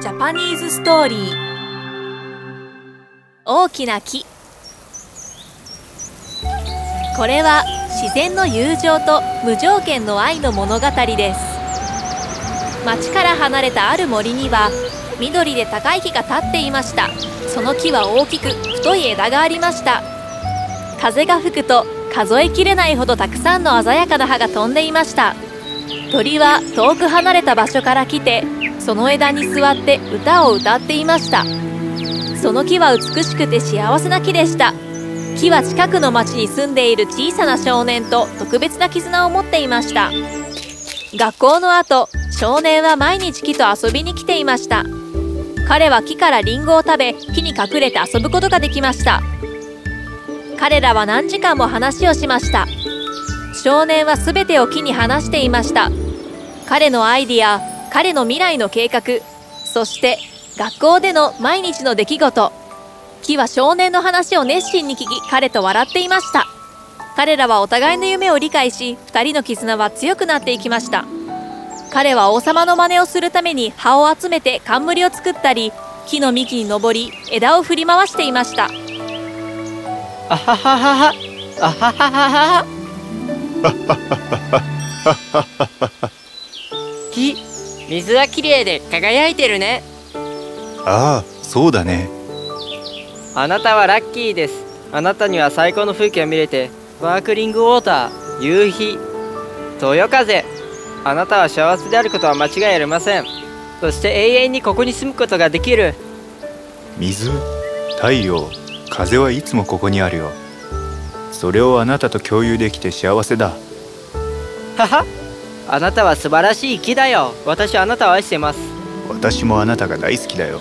ジャパニーズストーリー大きな木。これは自然の友情と無条件の愛の物語です。町から離れたある森には緑で高い木が立っていました。その木は大きく太い枝がありました。風が吹くと数えきれないほどたくさんの鮮やかな葉が飛んでいました。鳥は遠く離れた場所から来てその枝に座って歌を歌っていました。その木は美しくて幸せな木でした。木は近くの町に住んでいる小さな少年と特別な絆を持っていました。学校の後少年は毎日木と遊びに来ていました。彼は木からリンゴを食べ木に隠れて遊ぶことができました。彼らは何時間も話をしました。少年は全てを木に話していました。彼のアイディア彼の未来の計画そして学校での毎日の出来事木は少年の話を熱心に聞き彼と笑っていました。彼らはお互いの夢を理解し2人の絆は強くなっていきました。彼は王様の真似をするために葉を集めて冠を作ったり木の幹に登り枝を振り回していました。あははははあはははは木水はきれいで輝いてるね。ああそうだね。あなたはラッキーです。あなたには最高の風景を見れてスパークリングウォーター夕日豊風。あなたは幸せであることは間違いありません。そして永遠にここに住むことができる。水太陽風はいつもここにあるよ。それをあなたと共有できて幸せだ。ははあなたは素晴らしい木だよ。私はあなたを愛しています。私もあなたが大好きだよ。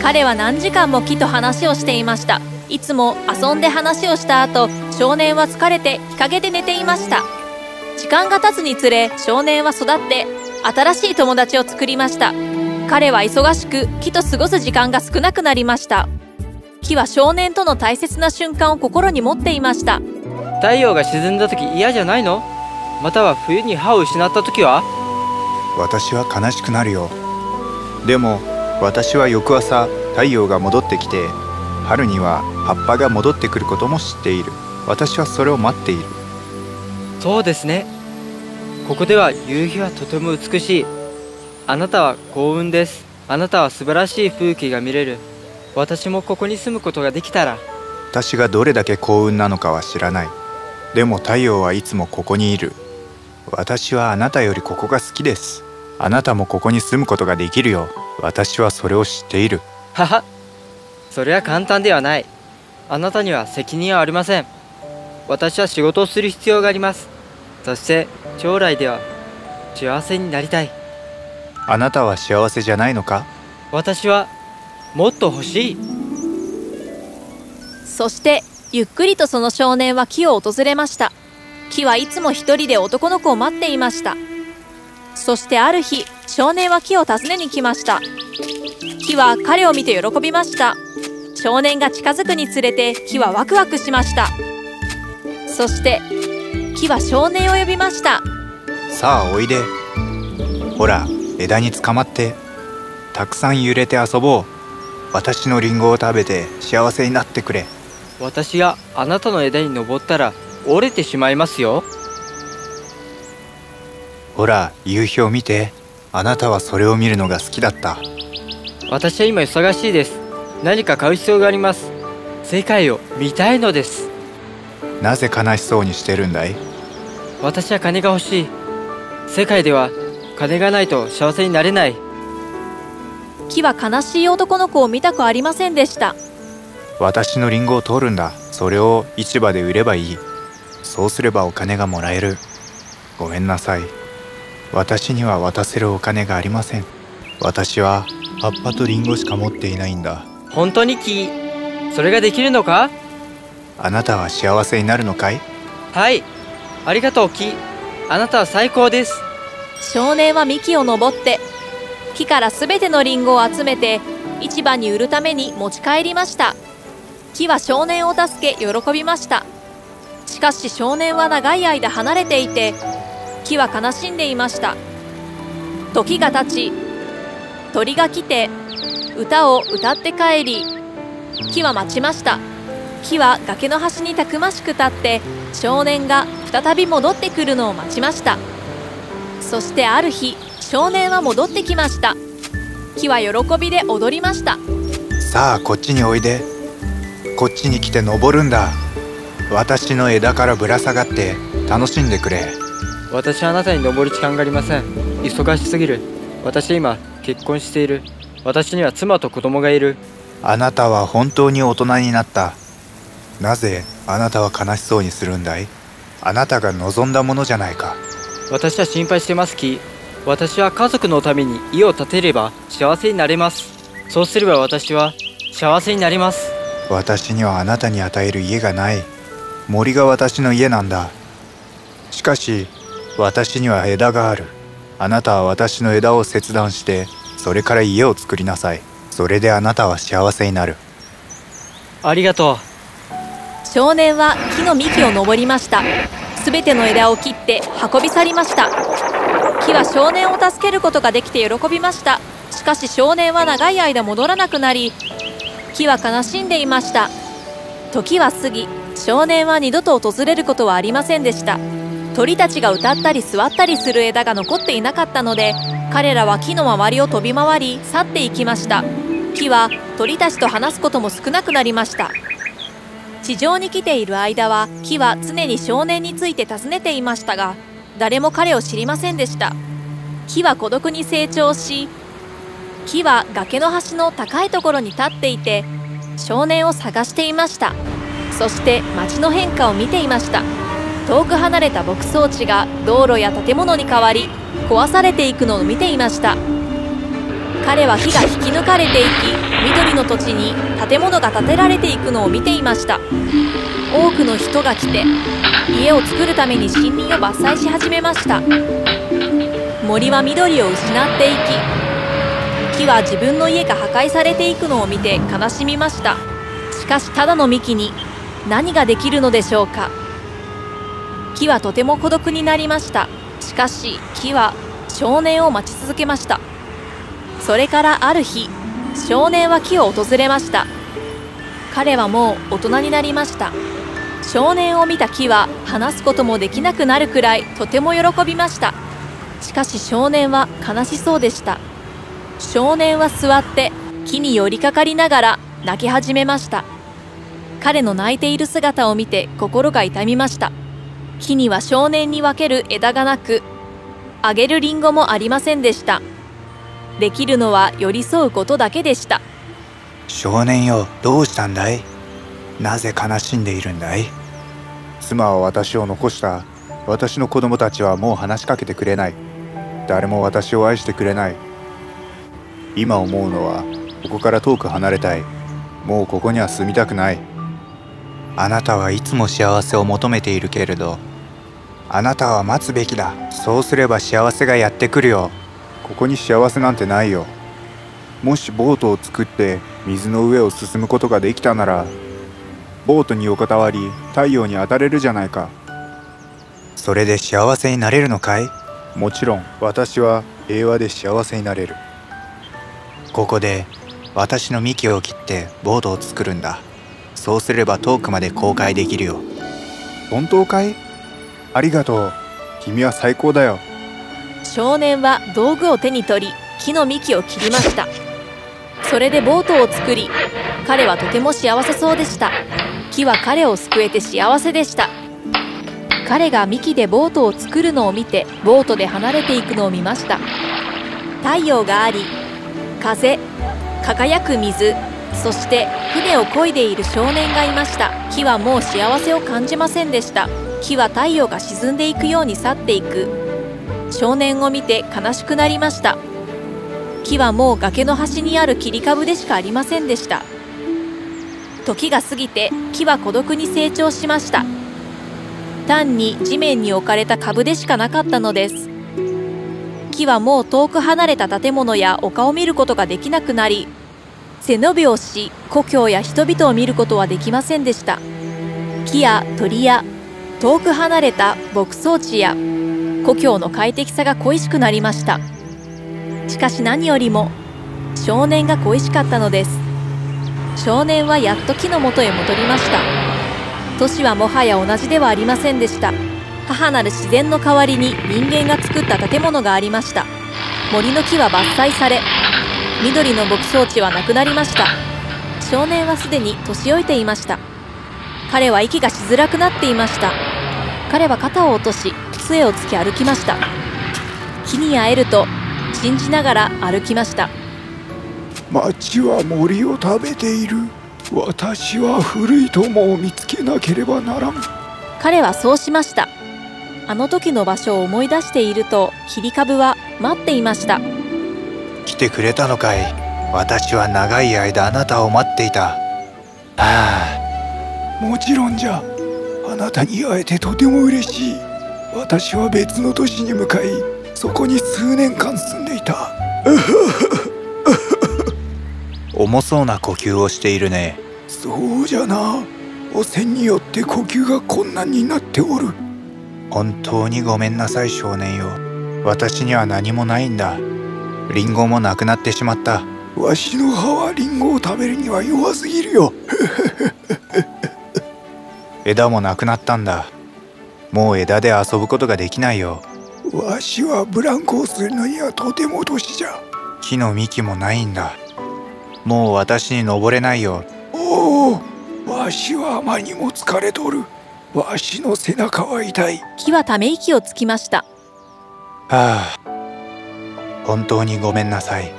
彼は何時間も木と話をしていました。いつも遊んで話をした後少年は疲れて日陰で寝ていました。時間が経つにつれ少年は育って新しい友達を作りました。彼は忙しく木と過ごす時間が少なくなりました。木は少年との大切な瞬間を心に持っていました。太陽が沈んだ時嫌じゃないの？または冬に歯を失った時は？私は悲しくなるよ。でも私は翌朝太陽が戻ってきて春には葉っぱが戻ってくることも知っている。私はそれを待っている。そうですね。ここでは夕日はとても美しい。あなたは幸運です。あなたは素晴らしい風景が見れる。私もここに住むことができたら。私がどれだけ幸運なのかは知らない。でも太陽はいつもここにいる私はあなたよりここが好きです。あなたもここに住むことができるよ私はそれを知っている。はは。それは簡単ではない。あなたには責任はありません。私は仕事をする必要があります。そして将来では幸せになりたい。あなたは幸せじゃないのか？私はもっと欲しい。そしてゆっくりとその少年は木を訪れました木はいつも一人で男の子を待っていました。そしてある日少年は木を訪ねに来ました。木は彼を見て喜びました。少年が近づくにつれて木はワクワクしました。そして木は少年を呼びました。さあおいで。ほら枝につかまって。たくさん揺れて遊ぼう。私のリンゴを食べて幸せになってくれ。私があなたの枝に登ったら折れてしまいますよ。ほら夕日を見てあなたはそれを見るのが好きだった。私は今忙しいです。何か買う必要があります。世界を見たいのです。なぜ悲しそうにしてるんだい？私は金が欲しい。世界では金がないと幸せになれない。木は悲しい男の子を見たくありませんでした。私のリンゴを取るんだ。それを市場で売ればいいそうすればお金がもらえる。ごめんなさい。私には渡せるお金がありません。私は葉っぱとリンゴしか持っていないんだ。本当に木それができるのか？あなたは幸せになるのかい？はい。ありがとう木。あなたは最高です。少年は幹を登って木から全てのリンゴを集めて市場に売るために持ち帰りました。木は少年を助け喜びましたしかし少年は長い間離れていて木は悲しんでいました。時が経ち鳥が来て歌を歌って帰り木は待ちました。木は崖の端にたくましく立って少年が再び戻ってくるのを待ちました。そしてある日少年は戻ってきました。木は喜びで踊りました。さあこっちにおいで。こっちに来て登るんだ。私の枝からぶら下がって楽しんでくれ。私はあなたに登る時間がありません。忙しすぎる。私今結婚している。私には妻と子供がいる。あなたは本当に大人になった。なぜあなたは悲しそうにするんだい？あなたが望んだものじゃないか。私は心配してますキ私は家族のために家を建てれば幸せになれます。そうすれば私は幸せになります。私にはあなたに与える家がない森が私の家なんだ。しかし私には枝がある。あなたは私の枝を切断してそれから家を作りなさい。それであなたは幸せになる。ありがとう。少年は木の幹を登りました。すべての枝を切って運び去りました。木は少年を助けることができて喜びました。しかし少年は長い間戻らなくなり木は悲しんでいました。時は過ぎ少年は二度と訪れることはありませんでした。鳥たちが歌ったり座ったりする枝が残っていなかったので彼らは木の周りを飛び回り去っていきました。木は鳥たちと話すことも少なくなりました。地上に来ている間は木は常に少年について尋ねていましたが誰も彼を知りませんでした。木は孤独に成長し木は崖の端の高いところに立っていて少年を探していました。そして街の変化を見ていました。遠く離れた牧草地が道路や建物に変わり壊されていくのを見ていました。彼は木が引き抜かれていき緑の土地に建物が建てられていくのを見ていました。多くの人が来て家を作るために森林を伐採し始めました。森は緑を失っていき木は自分の家が破壊されていくのを見て悲しみました。しかしただの幹に何ができるのでしょうか？木はとても孤独になりました。しかし木は少年を待ち続けました。それからある日少年は木を訪れました。彼はもう大人になりました。少年を見た木は話すこともできなくなるくらいとても喜びました。しかし少年は悲しそうでした。少年は座って木に寄りかかりながら泣き始めました。彼の泣いている姿を見て心が痛みました。木には少年に分ける枝がなくあげるリンゴもありませんでした。できるのは寄り添うことだけでした。少年よどうしたんだい？なぜ悲しんでいるんだい？妻は私を残した。私の子供たちはもう話しかけてくれない。誰も私を愛してくれない。今思うのはここから遠く離れたい。もうここには住みたくないあなたはいつも幸せを求めているけれどあなたは待つべきだ。そうすれば幸せがやってくるよ。ここに幸せなんてないよ。もしボートを作って水の上を進むことができたならボートに横たわり太陽に当たれるじゃないか。それで幸せになれるのかい？もちろん私は平和で幸せになれる。ここで私の幹を切ってボートを作るんだそうすれば遠くまで公開できるよ。本当かい？ありがとう。君は最高だよ。少年は道具を手に取り木の幹を切りました。それでボートを作り彼はとても幸せそうでした。木は彼を救えて幸せでした。彼が幹でボートを作るのを見てボートで離れていくのを見ました。太陽があり風輝く水そして船を漕いでいる少年がいました。木はもう幸せを感じませんでした。木は太陽が沈んでいくように去っていく。少年を見て悲しくなりました。木はもう崖の端にある切り株でしかありませんでした。時が過ぎて木は孤独に成長しました。単に地面に置かれた株でしかなかったのです。木はもう遠く離れた建物や丘を見ることができなくなり背伸びをし故郷や人々を見ることはできませんでした。木や鳥や遠く離れた牧草地や故郷の快適さが恋しくなりました。しかし何よりも少年が恋しかったのです。少年はやっと木の元へ戻りました。都市はもはや同じではありませんでした。母なる自然の代わりに人間が作った建物がありました。森の木は伐採され緑の牧草地はなくなりました。少年はすでに年老いていました。彼は息がしづらくなっていました。彼は肩を落とし杖をつき歩きました。木に会えると信じながら歩きました。町は森を食べている。私は古い友を見つけなければならん。彼はそうしました。あの時の場所を思い出していると切り株は待っていました来てくれたのかい。私は長い間あなたを待っていた。はあ。もちろんじゃ。あなたに会えてとても嬉しい。私は別の都市に向かいそこに数年間住んでいた。重そうな呼吸をしているね。そうじゃな。汚染によって呼吸が困難になっておる。本当にごめんなさい少年よ。私には何もないんだリンゴもなくなってしまった。わしの歯はリンゴを食べるには弱すぎるよ。枝もなくなったんだ。もう枝で遊ぶことができないよ。わしはブランコをするのにはとても年じゃ。木の幹もないんだ。もう私に登れないよ。おおわしはあまりにも疲れとる。わしの背中は痛い。木はため息をつきました。はあ本当にごめんなさい。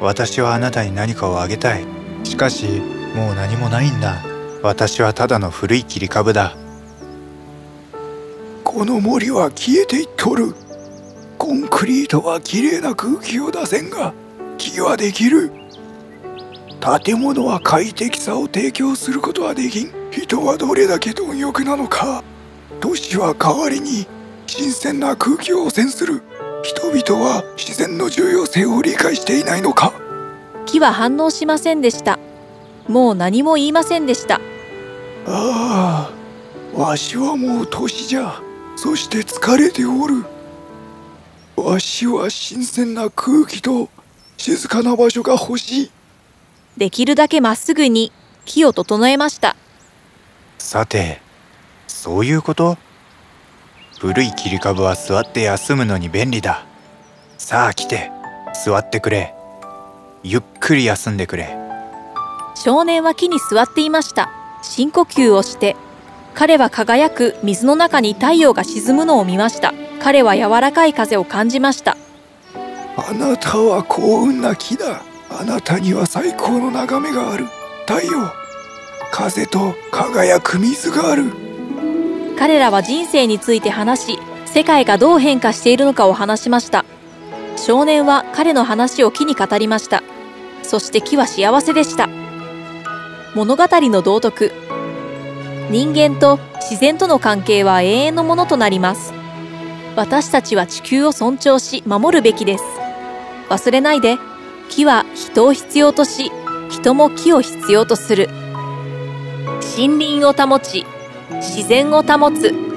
私はあなたに何かをあげたい。しかしもう何もないんだ。私はただの古い切り株だ。この森は消えていっとる。コンクリートはきれいな空気を出せんが木はできる。建物は快適さを提供することはできん。人はどれだけ貪欲なのか。都市は代わりに新鮮な空気を汚染する。々は自然の重要性を理解していないのか？木は反応しませんでした。もう何も言いませんでした。ああわしはもう年じゃ。そして疲れておる。わしは新鮮な空気と静かな場所が欲しい。できるだけまっすぐに木を整えました。さてそういうこと？古い切り株は座って休むのに便利ださあ来て座ってくれ。ゆっくり休んでくれ。少年は木に座っていました。深呼吸をして彼は輝く水の中に太陽が沈むのを見ました。彼は柔らかい風を感じました。あなたは幸運な木だ。あなたには最高の眺めがある。太陽風と輝く水がある。彼らは人生について話し世界がどう変化しているのかを話しました少年は彼の話を木に語りました。そして木は幸せでした。物語の道徳。人間と自然との関係は永遠のものとなります。私たちは地球を尊重し守るべきです。忘れないで木は人を必要とし人も木を必要とする。森林を保ち自然を保つ。